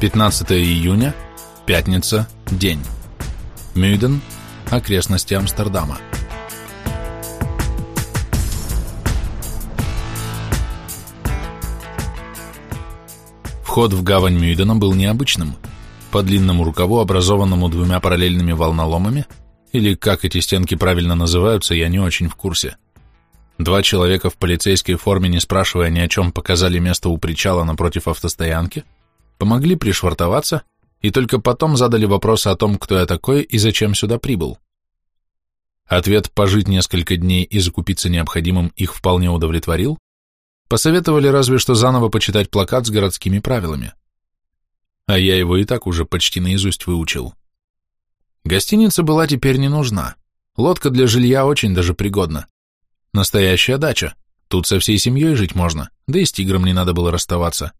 15 июня, пятница, день. Мюйден, окрестности Амстердама. Вход в гавань Мюйдена был необычным. По длинному рукаву, образованному двумя параллельными волноломами, или как эти стенки правильно называются, я не очень в курсе. Два человека в полицейской форме, не спрашивая ни о чем, показали место у причала напротив автостоянки – помогли пришвартоваться и только потом задали вопросы о том, кто я такой и зачем сюда прибыл. Ответ «пожить несколько дней и закупиться необходимым» их вполне удовлетворил, посоветовали разве что заново почитать плакат с городскими правилами. А я его и так уже почти наизусть выучил. Гостиница была теперь не нужна, лодка для жилья очень даже пригодна. Настоящая дача, тут со всей семьей жить можно, да и с тигром не надо было расставаться.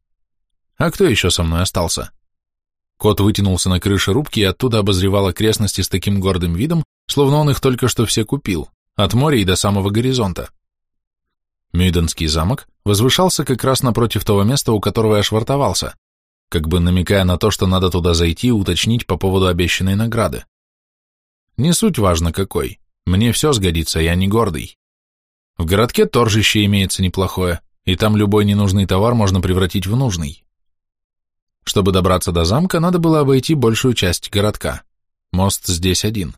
А кто еще со мной остался? Кот вытянулся на крыше рубки и оттуда обозревал окрестности с таким гордым видом, словно он их только что все купил, от моря и до самого горизонта. Мюйденский замок возвышался как раз напротив того места, у которого я швартовался, как бы намекая на то, что надо туда зайти и уточнить по поводу обещанной награды. Не суть важно какой, мне все сгодится, я не гордый. В городке торжище имеется неплохое, и там любой ненужный товар можно превратить в нужный. Чтобы добраться до замка, надо было обойти большую часть городка. Мост здесь один.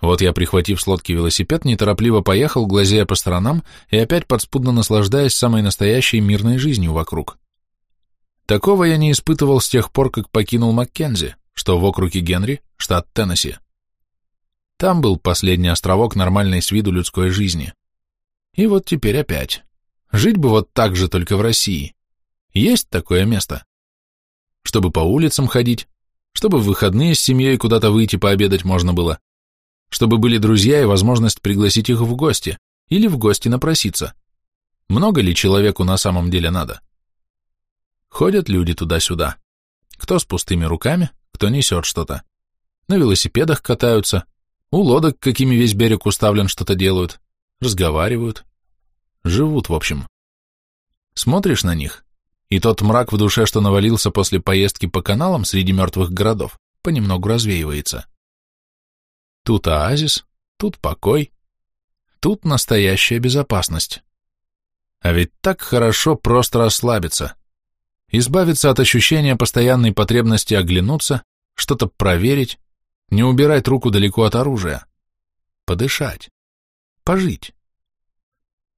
Вот я, прихватив с лодки велосипед, неторопливо поехал, глазея по сторонам и опять подспудно наслаждаясь самой настоящей мирной жизнью вокруг. Такого я не испытывал с тех пор, как покинул Маккензи, что в округе Генри, штат Теннесси. Там был последний островок нормальной с виду людской жизни. И вот теперь опять. Жить бы вот так же, только в России. Есть такое место? Чтобы по улицам ходить, чтобы в выходные с семьей куда-то выйти пообедать можно было, чтобы были друзья и возможность пригласить их в гости или в гости напроситься. Много ли человеку на самом деле надо? Ходят люди туда-сюда. Кто с пустыми руками, кто несет что-то. На велосипедах катаются, у лодок, какими весь берег уставлен, что-то делают, разговаривают. Живут, в общем. Смотришь на них, и тот мрак в душе, что навалился после поездки по каналам среди мертвых городов, понемногу развеивается. Тут оазис, тут покой, тут настоящая безопасность. А ведь так хорошо просто расслабиться, избавиться от ощущения постоянной потребности оглянуться, что-то проверить, не убирать руку далеко от оружия, подышать, пожить.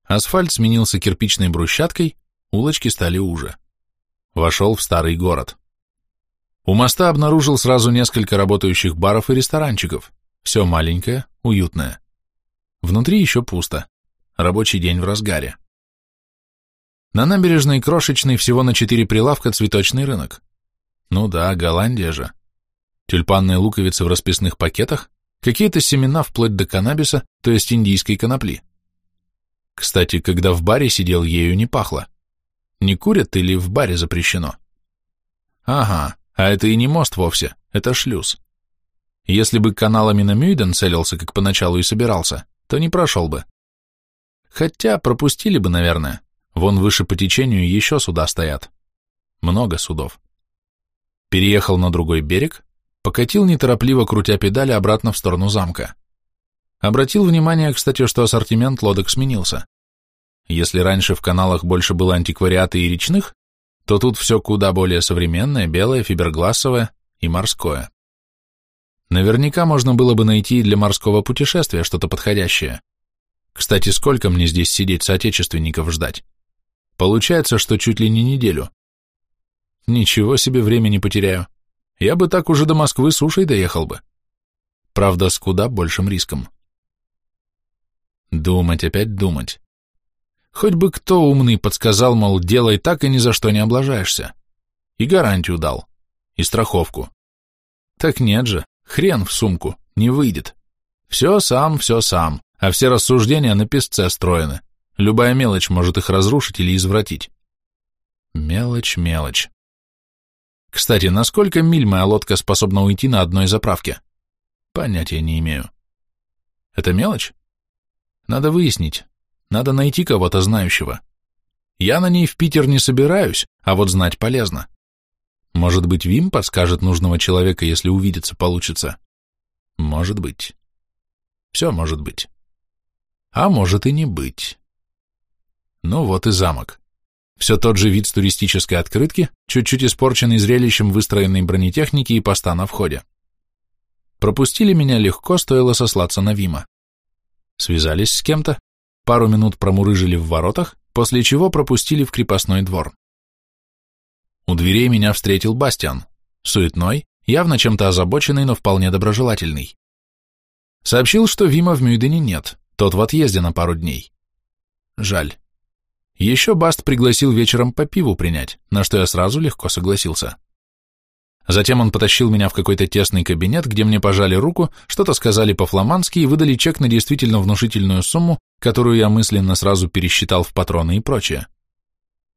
Асфальт сменился кирпичной брусчаткой, улочки стали уже. Вошел в старый город. У моста обнаружил сразу несколько работающих баров и ресторанчиков. Все маленькое, уютное. Внутри еще пусто. Рабочий день в разгаре. На набережной крошечный всего на четыре прилавка цветочный рынок. Ну да, Голландия же. Тюльпанные луковицы в расписных пакетах, какие-то семена вплоть до каннабиса, то есть индийской конопли. Кстати, когда в баре сидел, ею не пахло. Не курят или в баре запрещено? Ага, а это и не мост вовсе, это шлюз. Если бы каналами на Мюйден целился, как поначалу и собирался, то не прошел бы. Хотя пропустили бы, наверное. Вон выше по течению еще суда стоят. Много судов. Переехал на другой берег, покатил неторопливо, крутя педали обратно в сторону замка. Обратил внимание, кстати, что ассортимент лодок сменился. Если раньше в каналах больше было антиквариата и речных, то тут все куда более современное, белое, фиберглассовое и морское. Наверняка можно было бы найти и для морского путешествия что-то подходящее. Кстати, сколько мне здесь сидеть соотечественников ждать? Получается, что чуть ли не неделю. Ничего себе времени потеряю. Я бы так уже до Москвы сушей доехал бы. Правда, с куда большим риском. Думать, опять думать. Хоть бы кто умный подсказал, мол, делай так и ни за что не облажаешься. И гарантию дал. И страховку. Так нет же, хрен в сумку, не выйдет. Все сам, все сам, а все рассуждения на песце строены. Любая мелочь может их разрушить или извратить. Мелочь, мелочь. Кстати, на сколько миль моя лодка способна уйти на одной заправке? Понятия не имею. Это мелочь? Надо выяснить, надо найти кого-то знающего. Я на ней в Питер не собираюсь, а вот знать полезно. Может быть, Вим подскажет нужного человека, если увидеться получится? Может быть. Все может быть. А может и не быть. Ну вот и замок. Все тот же вид с туристической открытки, чуть-чуть испорченный зрелищем выстроенной бронетехники и поста на входе. Пропустили меня легко, стоило сослаться на Вима. Связались с кем-то, пару минут промурыжили в воротах, после чего пропустили в крепостной двор. У дверей меня встретил Бастиан, суетной, явно чем-то озабоченный, но вполне доброжелательный. Сообщил, что Вима в Мюйдене нет, тот в отъезде на пару дней. Жаль. Еще Баст пригласил вечером по пиву принять, на что я сразу легко согласился. Затем он потащил меня в какой-то тесный кабинет, где мне пожали руку, что-то сказали по-фламандски и выдали чек на действительно внушительную сумму, которую я мысленно сразу пересчитал в патроны и прочее.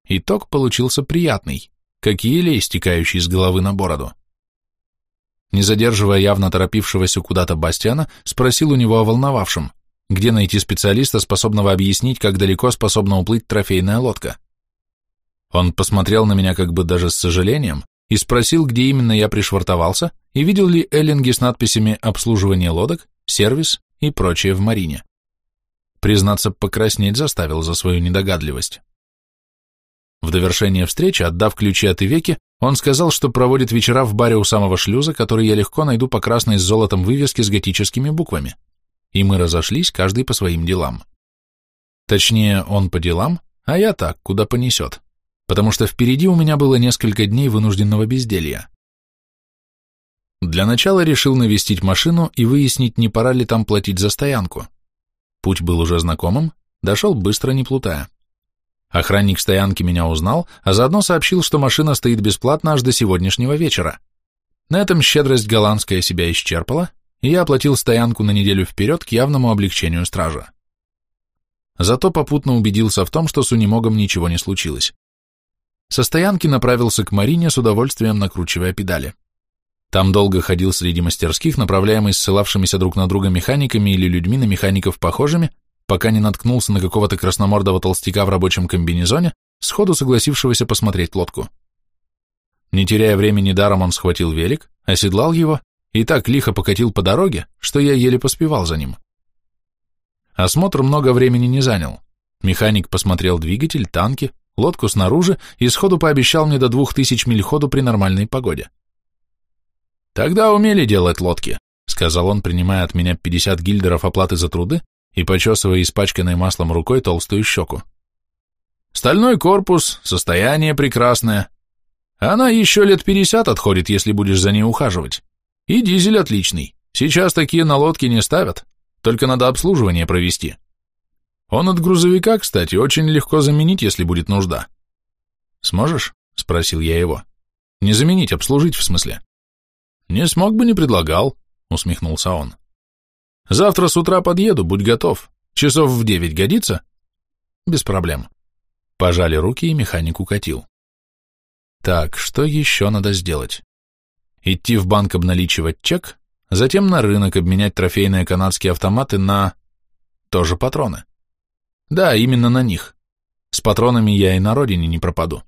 Итог получился приятный, как елей, стекающий из головы на бороду. Не задерживая явно торопившегося куда-то Бастиана, спросил у него о волновавшем где найти специалиста, способного объяснить, как далеко способна уплыть трофейная лодка. Он посмотрел на меня как бы даже с сожалением и спросил, где именно я пришвартовался и видел ли эллинги с надписями «Обслуживание лодок», «Сервис» и прочее в марине. Признаться, покраснеть заставил за свою недогадливость. В довершение встречи, отдав ключи от Ивеки, он сказал, что проводит вечера в баре у самого шлюза, который я легко найду по красной с золотом вывеске с готическими буквами и мы разошлись, каждый по своим делам. Точнее, он по делам, а я так, куда понесет, потому что впереди у меня было несколько дней вынужденного безделья. Для начала решил навестить машину и выяснить, не пора ли там платить за стоянку. Путь был уже знакомым, дошел быстро, не плутая. Охранник стоянки меня узнал, а заодно сообщил, что машина стоит бесплатно аж до сегодняшнего вечера. На этом щедрость голландская себя исчерпала, и я оплатил стоянку на неделю вперед к явному облегчению стража. Зато попутно убедился в том, что с унемогом ничего не случилось. Со стоянки направился к Марине, с удовольствием накручивая педали. Там долго ходил среди мастерских, направляемый ссылавшимися друг на друга механиками или людьми на механиков похожими, пока не наткнулся на какого-то красномордого толстяка в рабочем комбинезоне, сходу согласившегося посмотреть лодку. Не теряя времени даром, он схватил велик, оседлал его и так лихо покатил по дороге, что я еле поспевал за ним. Осмотр много времени не занял. Механик посмотрел двигатель, танки, лодку снаружи и сходу пообещал мне до двух тысяч миль ходу при нормальной погоде. «Тогда умели делать лодки», — сказал он, принимая от меня 50 гильдеров оплаты за труды и почесывая испачканной маслом рукой толстую щеку. «Стальной корпус, состояние прекрасное. Она еще лет 50 отходит, если будешь за ней ухаживать. И дизель отличный. Сейчас такие на лодке не ставят, только надо обслуживание провести. Он от грузовика, кстати, очень легко заменить, если будет нужда. Сможешь? Спросил я его. Не заменить, обслужить в смысле. Не смог бы, не предлагал, усмехнулся он. Завтра с утра подъеду, будь готов. Часов в девять годится? Без проблем. Пожали руки, и механик укатил. Так, что еще надо сделать? идти в банк обналичивать чек, затем на рынок обменять трофейные канадские автоматы на... тоже патроны. Да, именно на них. С патронами я и на родине не пропаду.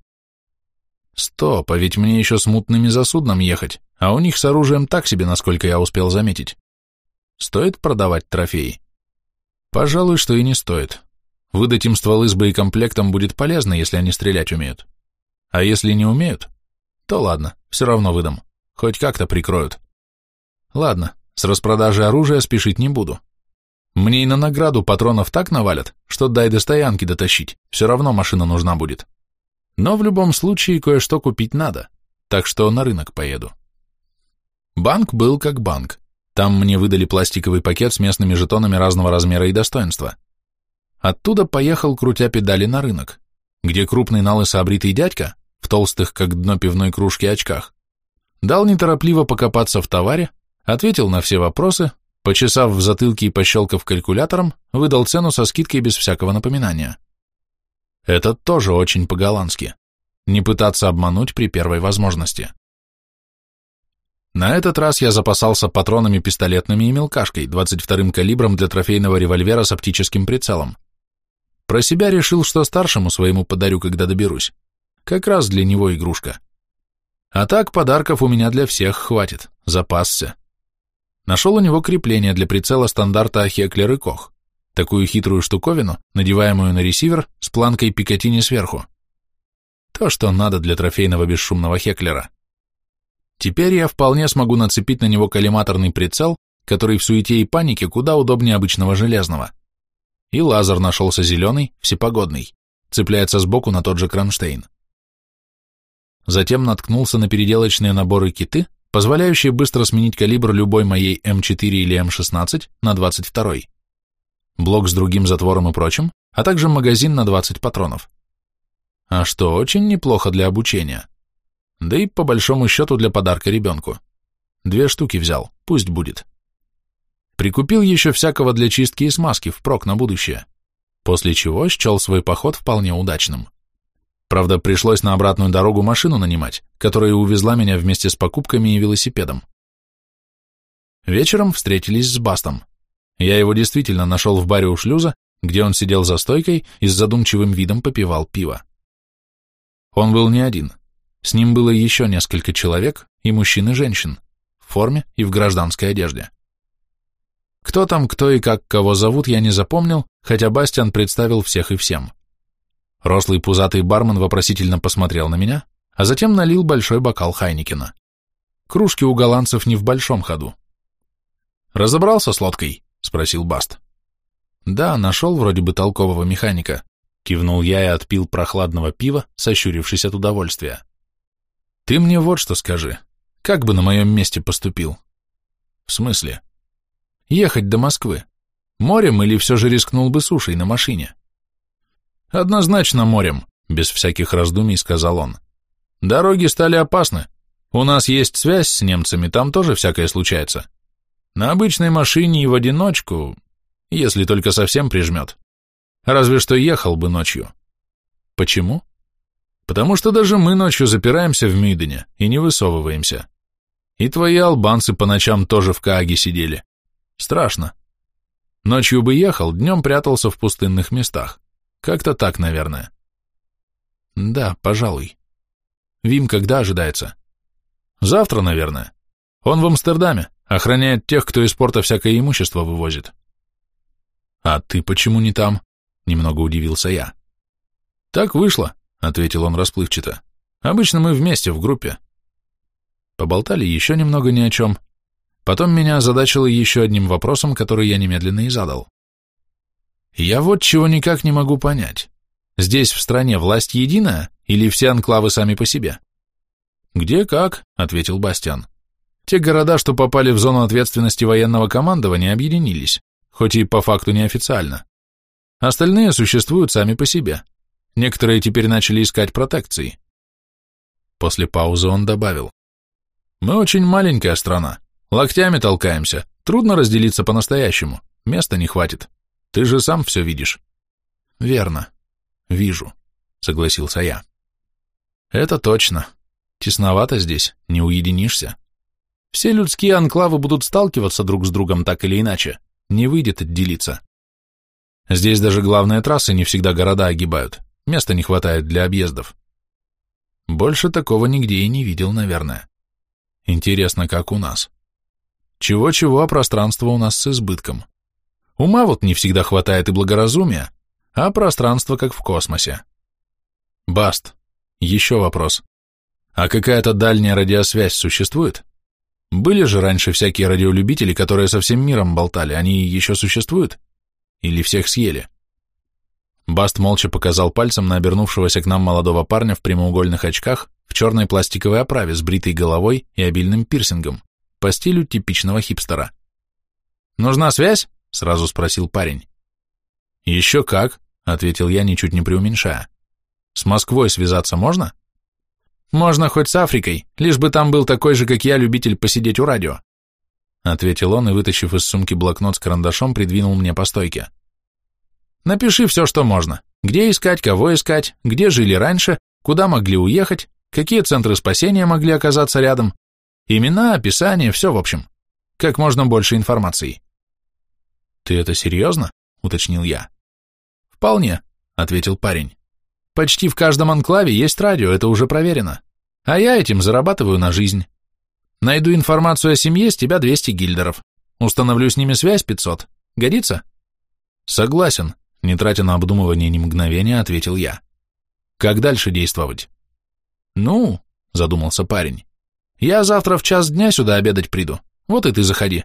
Стоп, а ведь мне еще с мутными за судном ехать, а у них с оружием так себе, насколько я успел заметить. Стоит продавать трофеи? Пожалуй, что и не стоит. Выдать им стволы с боекомплектом будет полезно, если они стрелять умеют. А если не умеют, то ладно, все равно выдам. Хоть как-то прикроют. Ладно, с распродажей оружия спешить не буду. Мне и на награду патронов так навалят, что дай до стоянки дотащить, все равно машина нужна будет. Но в любом случае кое-что купить надо, так что на рынок поеду. Банк был как банк. Там мне выдали пластиковый пакет с местными жетонами разного размера и достоинства. Оттуда поехал, крутя педали на рынок, где крупный налысо дядька, в толстых, как дно пивной кружки, очках, дал неторопливо покопаться в товаре, ответил на все вопросы, почесав в затылке и пощелкав калькулятором, выдал цену со скидкой без всякого напоминания. Это тоже очень по-голландски. Не пытаться обмануть при первой возможности. На этот раз я запасался патронами пистолетными и мелкашкой, 22-м калибром для трофейного револьвера с оптическим прицелом. Про себя решил, что старшему своему подарю, когда доберусь. Как раз для него игрушка. А так подарков у меня для всех хватит, запасся. Нашел у него крепление для прицела стандарта Хеклер и Кох, такую хитрую штуковину, надеваемую на ресивер с планкой Пикатини сверху. То, что надо для трофейного бесшумного Хеклера. Теперь я вполне смогу нацепить на него коллиматорный прицел, который в суете и панике куда удобнее обычного железного. И лазер нашелся зеленый, всепогодный, цепляется сбоку на тот же кронштейн. Затем наткнулся на переделочные наборы киты, позволяющие быстро сменить калибр любой моей М4 или М16 на 22 блок с другим затвором и прочим, а также магазин на 20 патронов. А что очень неплохо для обучения. Да и по большому счету для подарка ребенку. Две штуки взял, пусть будет. Прикупил еще всякого для чистки и смазки впрок на будущее, после чего счел свой поход вполне удачным. Правда, пришлось на обратную дорогу машину нанимать, которая увезла меня вместе с покупками и велосипедом. Вечером встретились с Бастом. Я его действительно нашел в баре у шлюза, где он сидел за стойкой и с задумчивым видом попивал пиво. Он был не один. С ним было еще несколько человек, и мужчин, и женщин, в форме и в гражданской одежде. Кто там, кто и как кого зовут, я не запомнил, хотя Бастиан представил всех и всем. Рослый пузатый бармен вопросительно посмотрел на меня, а затем налил большой бокал Хайникена. Кружки у голландцев не в большом ходу. «Разобрался с лодкой?» — спросил Баст. «Да, нашел вроде бы толкового механика», — кивнул я и отпил прохладного пива, сощурившись от удовольствия. «Ты мне вот что скажи. Как бы на моем месте поступил?» «В смысле?» Ехать до Москвы? Морем или все же рискнул бы сушей на машине? Однозначно морем, без всяких раздумий сказал он. Дороги стали опасны. У нас есть связь с немцами, там тоже всякое случается. На обычной машине и в одиночку, если только совсем прижмет. Разве что ехал бы ночью. Почему? Потому что даже мы ночью запираемся в Мидене и не высовываемся. И твои албанцы по ночам тоже в Кааге сидели. Страшно. Ночью бы ехал, днем прятался в пустынных местах. Как-то так, наверное. Да, пожалуй. Вим когда ожидается? Завтра, наверное. Он в Амстердаме, охраняет тех, кто из порта всякое имущество вывозит. А ты почему не там? Немного удивился я. Так вышло, ответил он расплывчато. Обычно мы вместе в группе. Поболтали еще немного ни о чем, Потом меня озадачило еще одним вопросом, который я немедленно и задал. Я вот чего никак не могу понять. Здесь в стране власть единая или все анклавы сами по себе? Где как, ответил Бастиан. Те города, что попали в зону ответственности военного командования, объединились, хоть и по факту неофициально. Остальные существуют сами по себе. Некоторые теперь начали искать протекции. После паузы он добавил. Мы очень маленькая страна. Локтями толкаемся. Трудно разделиться по-настоящему. Места не хватит. Ты же сам все видишь. Верно. Вижу, согласился я. Это точно. Тесновато здесь, не уединишься. Все людские анклавы будут сталкиваться друг с другом так или иначе. Не выйдет отделиться. Здесь даже главные трассы не всегда города огибают. Места не хватает для объездов. Больше такого нигде и не видел, наверное. Интересно, как у нас. Чего-чего, а пространство у нас с избытком. Ума вот не всегда хватает и благоразумия, а пространство как в космосе. Баст. Еще вопрос. А какая-то дальняя радиосвязь существует? Были же раньше всякие радиолюбители, которые со всем миром болтали, они еще существуют? Или всех съели? Баст молча показал пальцем на обернувшегося к нам молодого парня в прямоугольных очках, в черной пластиковой оправе с бритой головой и обильным пирсингом по стилю типичного хипстера. «Нужна связь?» — сразу спросил парень. «Еще как», — ответил я, ничуть не преуменьшая. «С Москвой связаться можно?» «Можно хоть с Африкой, лишь бы там был такой же, как я, любитель посидеть у радио», — ответил он и, вытащив из сумки блокнот с карандашом, придвинул мне по стойке. «Напиши все, что можно. Где искать, кого искать, где жили раньше, куда могли уехать, какие центры спасения могли оказаться рядом, Имена, описание, все в общем. Как можно больше информации. «Ты это серьезно?» — уточнил я. «Вполне», — ответил парень. «Почти в каждом анклаве есть радио, это уже проверено. А я этим зарабатываю на жизнь. Найду информацию о семье, с тебя 200 гильдеров. Установлю с ними связь 500. Годится? Согласен, не тратя на обдумывание ни мгновения, ответил я. Как дальше действовать? Ну, задумался парень. Я завтра в час дня сюда обедать приду. Вот и ты заходи.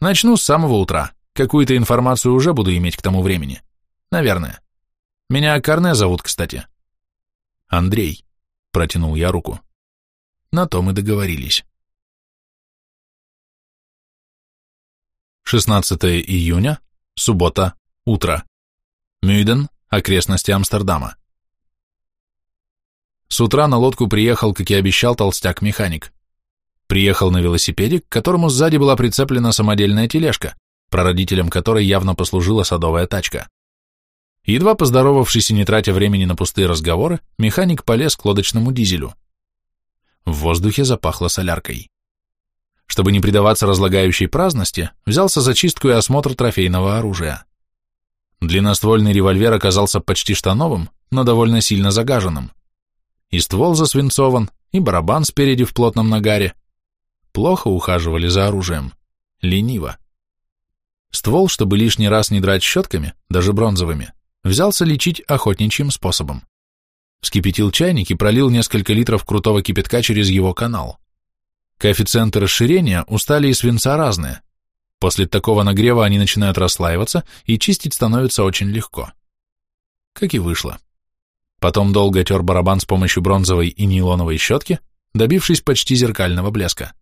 Начну с самого утра. Какую-то информацию уже буду иметь к тому времени. Наверное. Меня Корне зовут, кстати. Андрей. Протянул я руку. На то мы договорились. 16 июня, суббота, утро. Мюйден, окрестности Амстердама. С утра на лодку приехал, как и обещал, толстяк-механик. Приехал на велосипеде, к которому сзади была прицеплена самодельная тележка, прародителем которой явно послужила садовая тачка. Едва поздоровавшись и не тратя времени на пустые разговоры, механик полез к лодочному дизелю. В воздухе запахло соляркой. Чтобы не предаваться разлагающей праздности, взялся за чистку и осмотр трофейного оружия. Длинноствольный револьвер оказался почти что новым, но довольно сильно загаженным. И ствол засвинцован, и барабан спереди в плотном нагаре. Плохо ухаживали за оружием. Лениво. Ствол, чтобы лишний раз не драть щетками, даже бронзовыми, взялся лечить охотничьим способом. Вскипятил чайник и пролил несколько литров крутого кипятка через его канал. Коэффициенты расширения у стали и свинца разные. После такого нагрева они начинают расслаиваться, и чистить становится очень легко. Как и вышло. Потом долго тер барабан с помощью бронзовой и нейлоновой щетки, добившись почти зеркального блеска.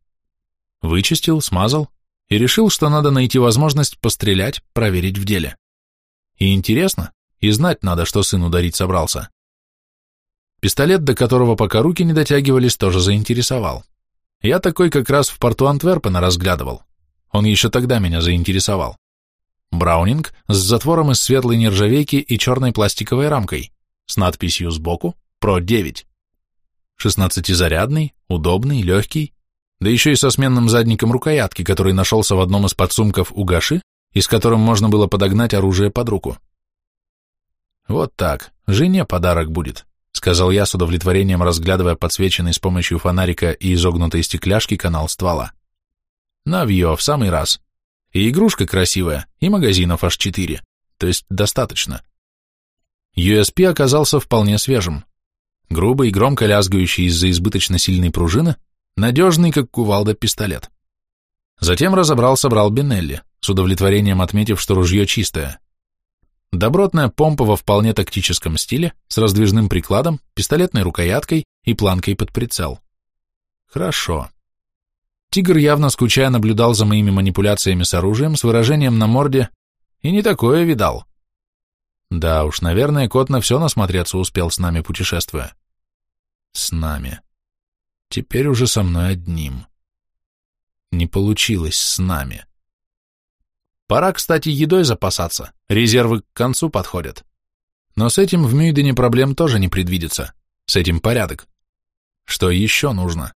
Вычистил, смазал и решил, что надо найти возможность пострелять, проверить в деле. И интересно, и знать надо, что сын ударить собрался. Пистолет, до которого пока руки не дотягивались, тоже заинтересовал. Я такой как раз в порту Антверпена разглядывал. Он еще тогда меня заинтересовал. Браунинг с затвором из светлой нержавейки и черной пластиковой рамкой, с надписью сбоку «Про-9». Шестнадцатизарядный, удобный, легкий, да еще и со сменным задником рукоятки, который нашелся в одном из подсумков у Гаши и с которым можно было подогнать оружие под руку. «Вот так, жене подарок будет», — сказал я с удовлетворением, разглядывая подсвеченный с помощью фонарика и изогнутой стекляшки канал ствола. «Навье, в самый раз. И игрушка красивая, и магазинов аж четыре, то есть достаточно». USP оказался вполне свежим. Грубый, громко лязгающий из-за избыточно сильной пружины, надежный, как кувалда, пистолет. Затем разобрал-собрал Бенелли, с удовлетворением отметив, что ружье чистое. Добротная помпа во вполне тактическом стиле, с раздвижным прикладом, пистолетной рукояткой и планкой под прицел. Хорошо. Тигр явно скучая наблюдал за моими манипуляциями с оружием с выражением на морде «И не такое видал». Да уж, наверное, кот на все насмотреться успел с нами путешествуя. С нами. Теперь уже со мной одним. Не получилось с нами. Пора, кстати, едой запасаться, резервы к концу подходят. Но с этим в Мюйдене проблем тоже не предвидится, с этим порядок. Что еще нужно?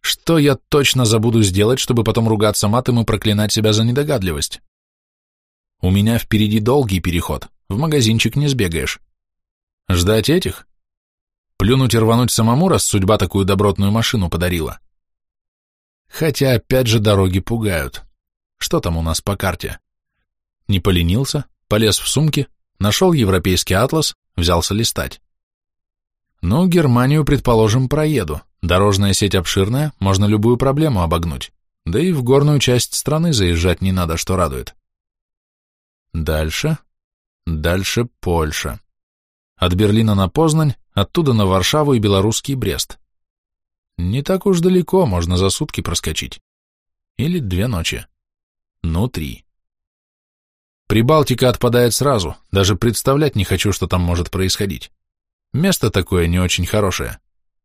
Что я точно забуду сделать, чтобы потом ругаться матом и проклинать себя за недогадливость? У меня впереди долгий переход, в магазинчик не сбегаешь. Ждать этих? Плюнуть и рвануть самому, раз судьба такую добротную машину подарила. Хотя опять же дороги пугают. Что там у нас по карте? Не поленился, полез в сумки, нашел европейский атлас, взялся листать. Ну, Германию, предположим, проеду. Дорожная сеть обширная, можно любую проблему обогнуть. Да и в горную часть страны заезжать не надо, что радует. Дальше. Дальше Польша. От Берлина на Познань, оттуда на Варшаву и белорусский Брест. Не так уж далеко, можно за сутки проскочить. Или две ночи. Ну, три. Прибалтика отпадает сразу, даже представлять не хочу, что там может происходить. Место такое не очень хорошее.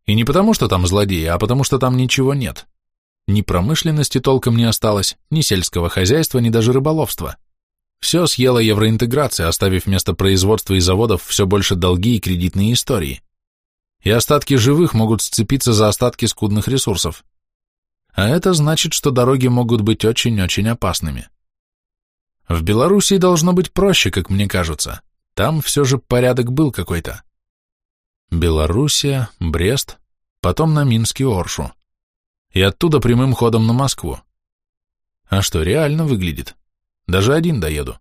И не потому, что там злодеи, а потому, что там ничего нет. Ни промышленности толком не осталось, ни сельского хозяйства, ни даже рыболовства. Все съела евроинтеграция, оставив вместо производства и заводов все больше долги и кредитные истории. И остатки живых могут сцепиться за остатки скудных ресурсов. А это значит, что дороги могут быть очень-очень опасными. В Белоруссии должно быть проще, как мне кажется. Там все же порядок был какой-то. Белоруссия, Брест, потом на Минский Оршу. И оттуда прямым ходом на Москву. А что, реально выглядит. Даже один доеду.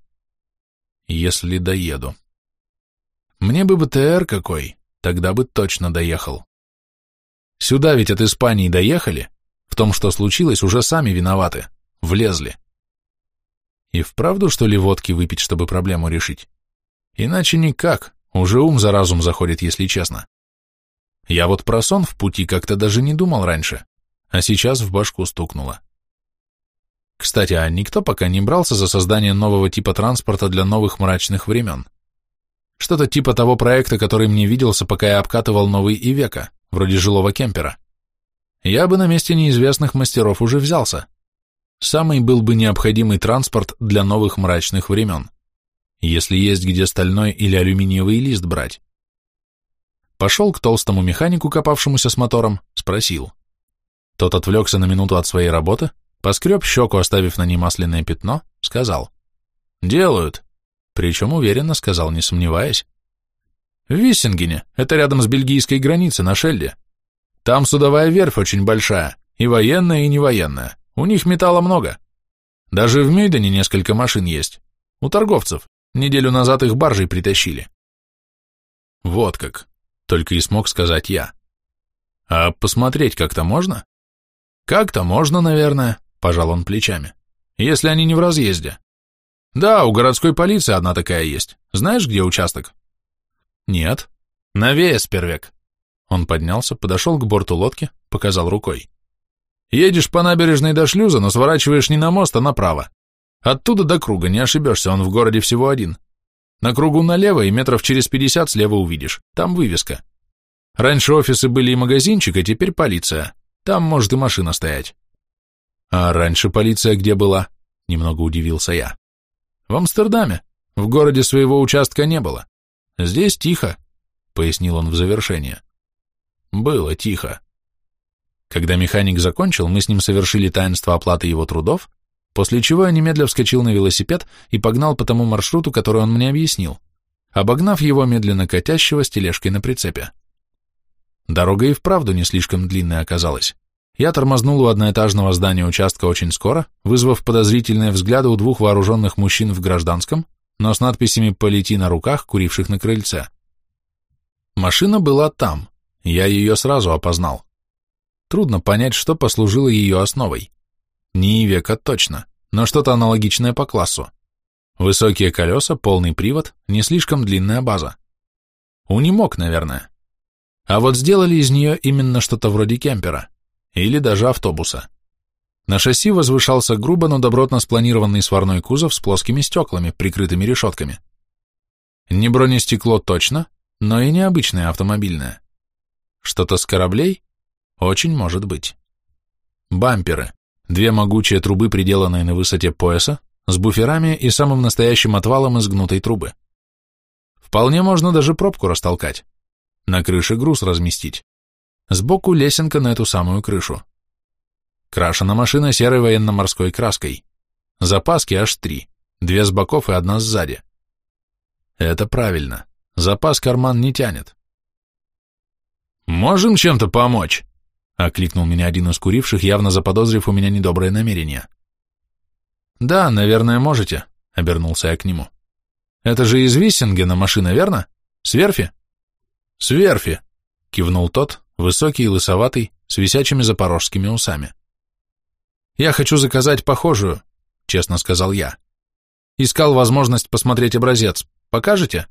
Если доеду. Мне бы БТР какой, тогда бы точно доехал. Сюда ведь от Испании доехали, в том, что случилось, уже сами виноваты, влезли. И вправду, что ли, водки выпить, чтобы проблему решить? Иначе никак, уже ум за разум заходит, если честно. Я вот про сон в пути как-то даже не думал раньше, а сейчас в башку стукнуло. Кстати, а никто пока не брался за создание нового типа транспорта для новых мрачных времен. Что-то типа того проекта, который мне виделся, пока я обкатывал новый Ивека, вроде жилого кемпера. Я бы на месте неизвестных мастеров уже взялся. Самый был бы необходимый транспорт для новых мрачных времен, если есть где стальной или алюминиевый лист брать. Пошел к толстому механику, копавшемуся с мотором, спросил. Тот отвлекся на минуту от своей работы, поскреб щеку, оставив на ней масляное пятно, сказал. «Делают». Причем уверенно сказал, не сомневаясь. «В Виссингене, это рядом с бельгийской границей на Шельде. Там судовая верфь очень большая, и военная, и не военная. У них металла много. Даже в Мюйдене несколько машин есть. У торговцев. Неделю назад их баржей притащили». «Вот как», — только и смог сказать я. «А посмотреть как-то можно?» «Как-то можно, наверное», Пожал он плечами. Если они не в разъезде. Да, у городской полиции одна такая есть. Знаешь, где участок? Нет. На Веспервек. Он поднялся, подошел к борту лодки, показал рукой. Едешь по набережной до шлюза, но сворачиваешь не на мост, а направо. Оттуда до круга, не ошибешься, он в городе всего один. На кругу налево и метров через пятьдесят слева увидишь. Там вывеска. Раньше офисы были и магазинчик, а теперь полиция. Там может и машина стоять. А раньше полиция где была? Немного удивился я. В Амстердаме. В городе своего участка не было. Здесь тихо, пояснил он в завершение. Было тихо. Когда механик закончил, мы с ним совершили таинство оплаты его трудов, после чего я немедля вскочил на велосипед и погнал по тому маршруту, который он мне объяснил, обогнав его медленно катящего с тележкой на прицепе. Дорога и вправду не слишком длинная оказалась. Я тормознул у одноэтажного здания участка очень скоро, вызвав подозрительные взгляды у двух вооруженных мужчин в гражданском, но с надписями «Полети» на руках, куривших на крыльце. Машина была там, я ее сразу опознал. Трудно понять, что послужило ее основой. Не Ивека точно, но что-то аналогичное по классу. Высокие колеса, полный привод, не слишком длинная база. Унимок, наверное. А вот сделали из нее именно что-то вроде кемпера или даже автобуса. На шасси возвышался грубо, но добротно спланированный сварной кузов с плоскими стеклами, прикрытыми решетками. Не бронестекло точно, но и необычное автомобильное. Что-то с кораблей? Очень может быть. Бамперы. Две могучие трубы, приделанные на высоте пояса, с буферами и самым настоящим отвалом из гнутой трубы. Вполне можно даже пробку растолкать. На крыше груз разместить. Сбоку лесенка на эту самую крышу. Крашена машина серой военно-морской краской. Запаски аж три, две с боков и одна сзади. Это правильно. Запас карман не тянет. «Можем чем-то помочь?» — окликнул меня один из куривших, явно заподозрив у меня недоброе намерение. «Да, наверное, можете», — обернулся я к нему. «Это же из Виссингена машина, верно? С верфи?» «С верфи», — кивнул тот, высокий, лысоватый, с висячими запорожскими усами. «Я хочу заказать похожую», — честно сказал я. «Искал возможность посмотреть образец. Покажете?»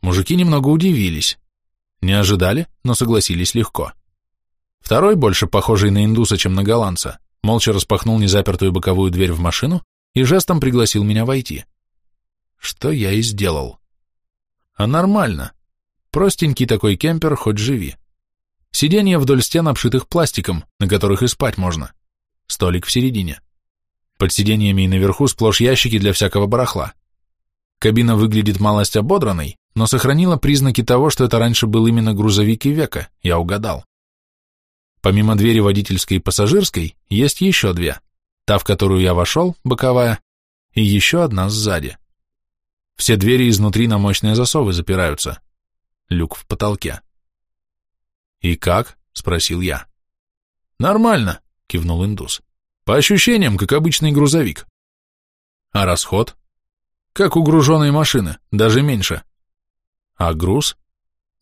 Мужики немного удивились. Не ожидали, но согласились легко. Второй, больше похожий на индуса, чем на голландца, молча распахнул незапертую боковую дверь в машину и жестом пригласил меня войти. Что я и сделал. А нормально. Простенький такой кемпер, хоть живи. Сиденья вдоль стен, обшитых пластиком, на которых и спать можно. Столик в середине. Под сиденьями и наверху сплошь ящики для всякого барахла. Кабина выглядит малость ободранной, но сохранила признаки того, что это раньше был именно грузовик и века, я угадал. Помимо двери водительской и пассажирской, есть еще две. Та, в которую я вошел, боковая, и еще одна сзади. Все двери изнутри на мощные засовы запираются. Люк в потолке. «И как?» — спросил я. «Нормально», — кивнул индус. «По ощущениям, как обычный грузовик». «А расход?» «Как у груженной машины, даже меньше». «А груз?»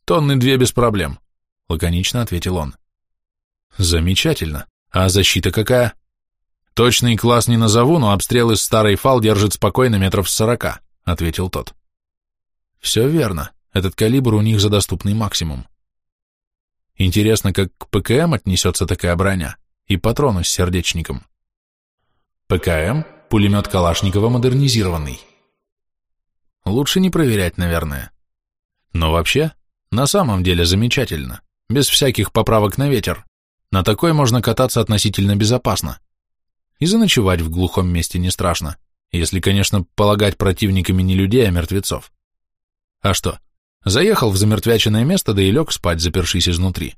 «Тонны две без проблем», — лаконично ответил он. «Замечательно. А защита какая?» «Точный класс не назову, но обстрел из старой фал держит спокойно метров с сорока», — ответил тот. «Все верно. Этот калибр у них за доступный максимум. Интересно, как к ПКМ отнесется такая броня и патроны с сердечником. ПКМ – пулемет Калашникова модернизированный. Лучше не проверять, наверное. Но вообще, на самом деле замечательно, без всяких поправок на ветер. На такой можно кататься относительно безопасно. И заночевать в глухом месте не страшно, если, конечно, полагать противниками не людей, а мертвецов. А что, Заехал в замертвяченное место, да и лег спать, запершись изнутри.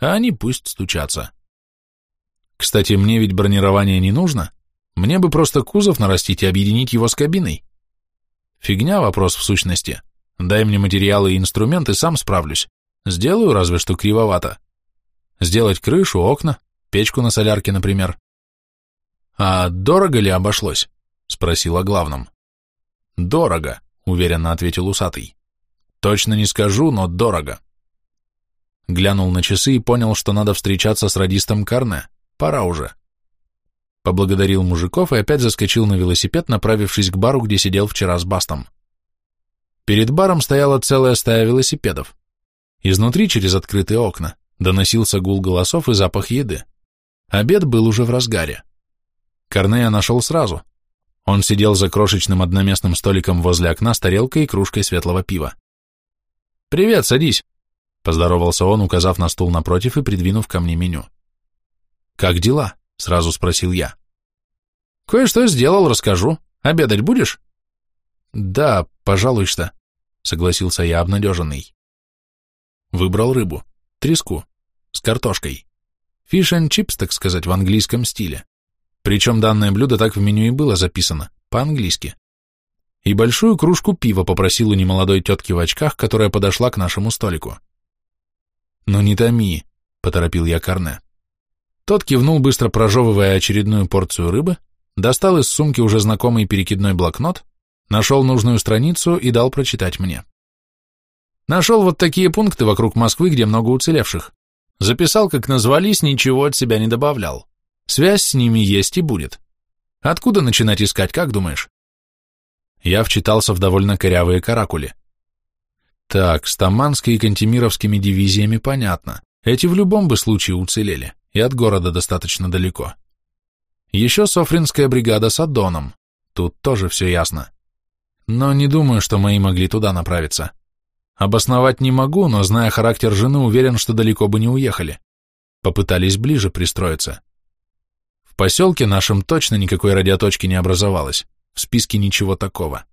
А они пусть стучатся. Кстати, мне ведь бронирование не нужно. Мне бы просто кузов нарастить и объединить его с кабиной. Фигня вопрос в сущности. Дай мне материалы и инструменты, сам справлюсь. Сделаю разве что кривовато. Сделать крышу, окна, печку на солярке, например. А дорого ли обошлось? Спросил о главном. Дорого, уверенно ответил усатый. Точно не скажу, но дорого. Глянул на часы и понял, что надо встречаться с радистом Карне. Пора уже. Поблагодарил мужиков и опять заскочил на велосипед, направившись к бару, где сидел вчера с Бастом. Перед баром стояла целая стая велосипедов. Изнутри, через открытые окна, доносился гул голосов и запах еды. Обед был уже в разгаре. Корнея нашел сразу. Он сидел за крошечным одноместным столиком возле окна с тарелкой и кружкой светлого пива. «Привет, садись», — поздоровался он, указав на стул напротив и придвинув ко мне меню. «Как дела?» — сразу спросил я. «Кое-что сделал, расскажу. Обедать будешь?» «Да, пожалуй что», — согласился я обнадеженный. Выбрал рыбу, треску, с картошкой. Fish and chips, так сказать, в английском стиле. Причем данное блюдо так в меню и было записано, по-английски и большую кружку пива попросил у немолодой тетки в очках, которая подошла к нашему столику. «Ну не томи», — поторопил я Корне. Тот кивнул, быстро прожевывая очередную порцию рыбы, достал из сумки уже знакомый перекидной блокнот, нашел нужную страницу и дал прочитать мне. Нашел вот такие пункты вокруг Москвы, где много уцелевших. Записал, как назвались, ничего от себя не добавлял. Связь с ними есть и будет. Откуда начинать искать, как думаешь? Я вчитался в довольно корявые каракули. Так, с Таманской и Кантемировскими дивизиями понятно. Эти в любом бы случае уцелели, и от города достаточно далеко. Еще Софринская бригада с Аддоном. Тут тоже все ясно. Но не думаю, что мои могли туда направиться. Обосновать не могу, но, зная характер жены, уверен, что далеко бы не уехали. Попытались ближе пристроиться. В поселке нашем точно никакой радиоточки не образовалось. В списке ничего такого.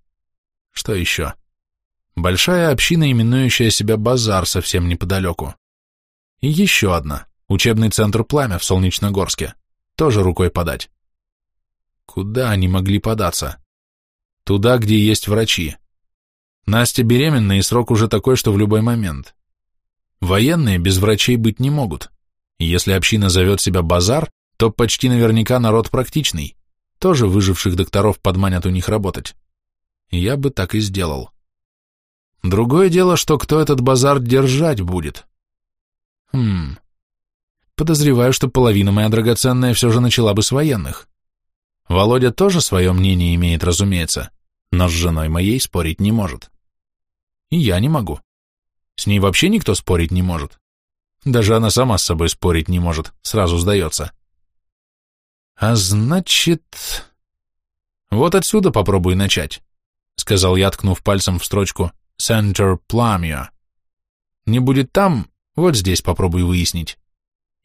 Что еще? Большая община, именующая себя Базар, совсем неподалеку. И еще одна. Учебный центр «Пламя» в Солнечногорске. Тоже рукой подать. Куда они могли податься? Туда, где есть врачи. Настя беременна, и срок уже такой, что в любой момент. Военные без врачей быть не могут. Если община зовет себя «Базар», то почти наверняка народ практичный. Тоже выживших докторов подманят у них работать. Я бы так и сделал. Другое дело, что кто этот базар держать будет. Хм. Подозреваю, что половина моя драгоценная все же начала бы с военных. Володя тоже свое мнение имеет, разумеется, но с женой моей спорить не может. И я не могу. С ней вообще никто спорить не может. Даже она сама с собой спорить не может, сразу сдается. А значит... Вот отсюда попробуй начать, сказал я, ткнув пальцем в строчку Center Plamia. Не будет там, вот здесь попробуй выяснить.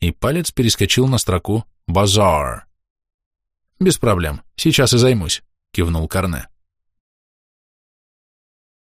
И палец перескочил на строку Bazaar. Без проблем, сейчас и займусь, кивнул Карне.